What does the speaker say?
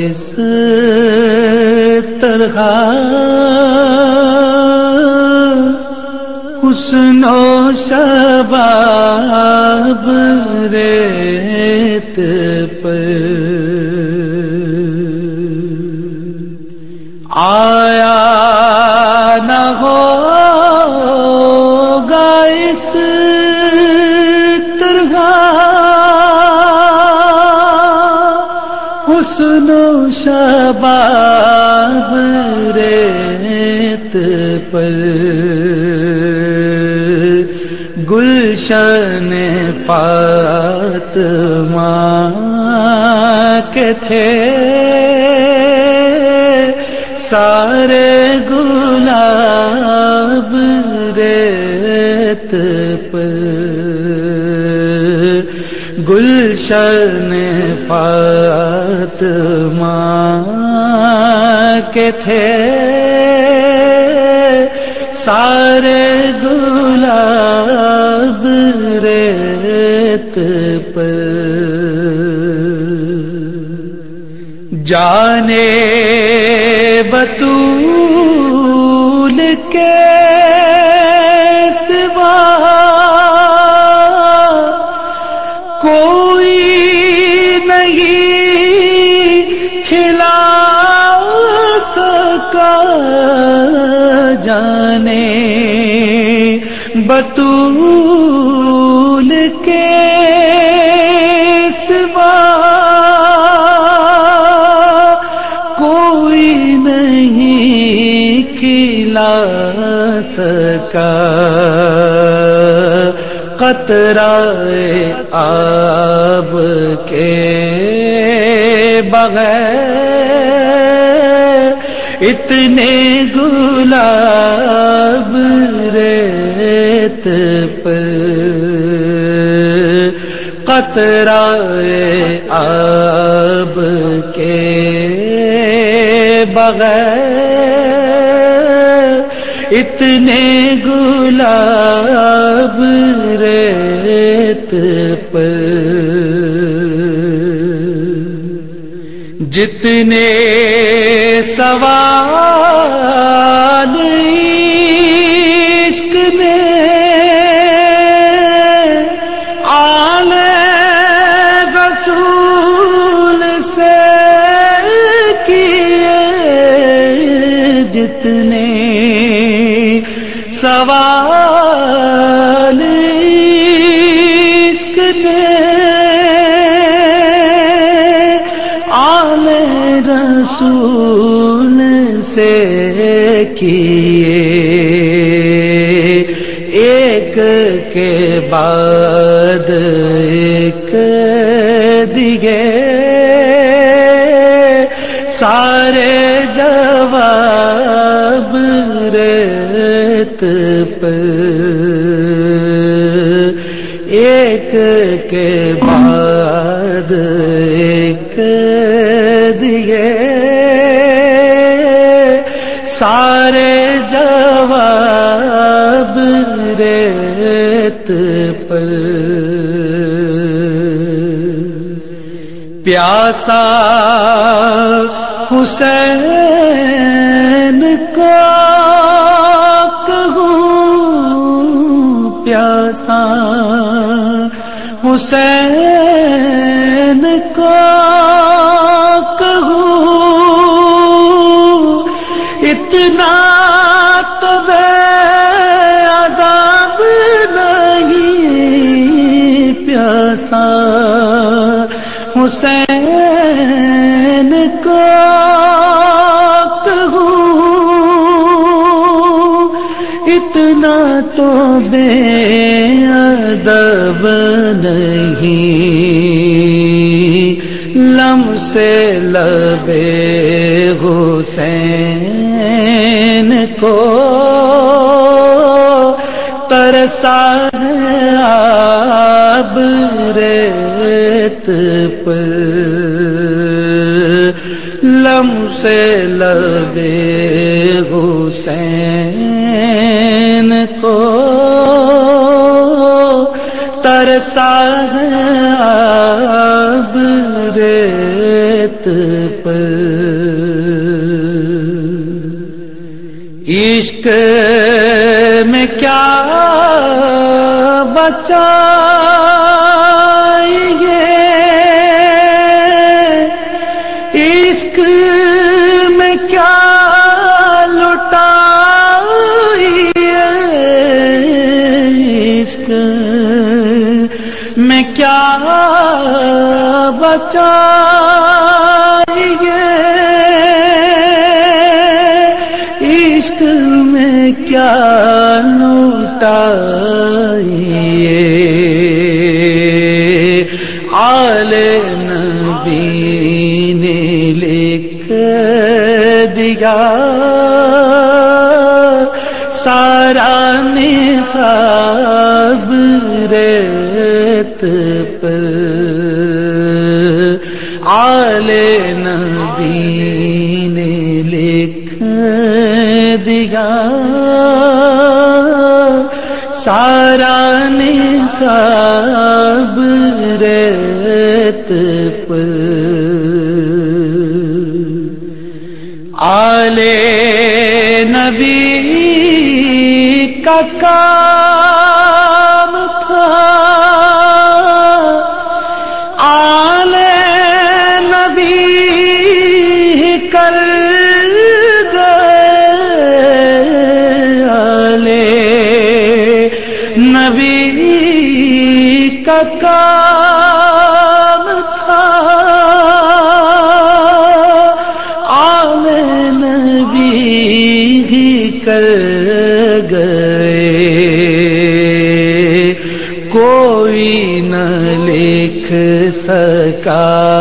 اس طرح حسن و شباب ریت پر آ حسن و شباب ریت پر۔ گلشن فاطمہ کے تھے۔ سارے گلاب ریت پر۔ گلشن فاطمہ کے تھے۔ سارے گلاب ریت پر۔ جانے بطول کے سکا جانے بطول کے سوا کوئی نہیں کھلا سکا قطرہ آب کے بغیر اتنے گلاب ریت پر قطرہ آب کے بغیر اتنے گلاب ریت پر جتنے سوال عشق میں آل رسول سے کیے جتنے سوال رسول سے کیے ایک کے بعد ایک دیگے سارے جواب ریت پر سارے جواب ریت پر۔ پیاسا حسین کا کہوں پیاسا حسین کا کہوں اتنا تو بے نہیں پیاسا۔ حسین کو کہوں۔ اتنا تو بے ادب نہیں۔ لم سے لبے ترسا آب ریت پر۔ لم سے لبے حسین کو ترسا آب ریت پر۔ عشق میں کیا بچا عشق میں کیا لٹا عشق میں کیا بچا عشق میں کیا لوٹا نبی نے لکھ دیا۔ سارا نصاب ریت پر۔ آل نبی سارا نصاب ریت پر۔ آلے نبی کا کام کا کام تھا۔ آنے نبی ہی کر گئے۔ کوئی نہ لکھ سکا۔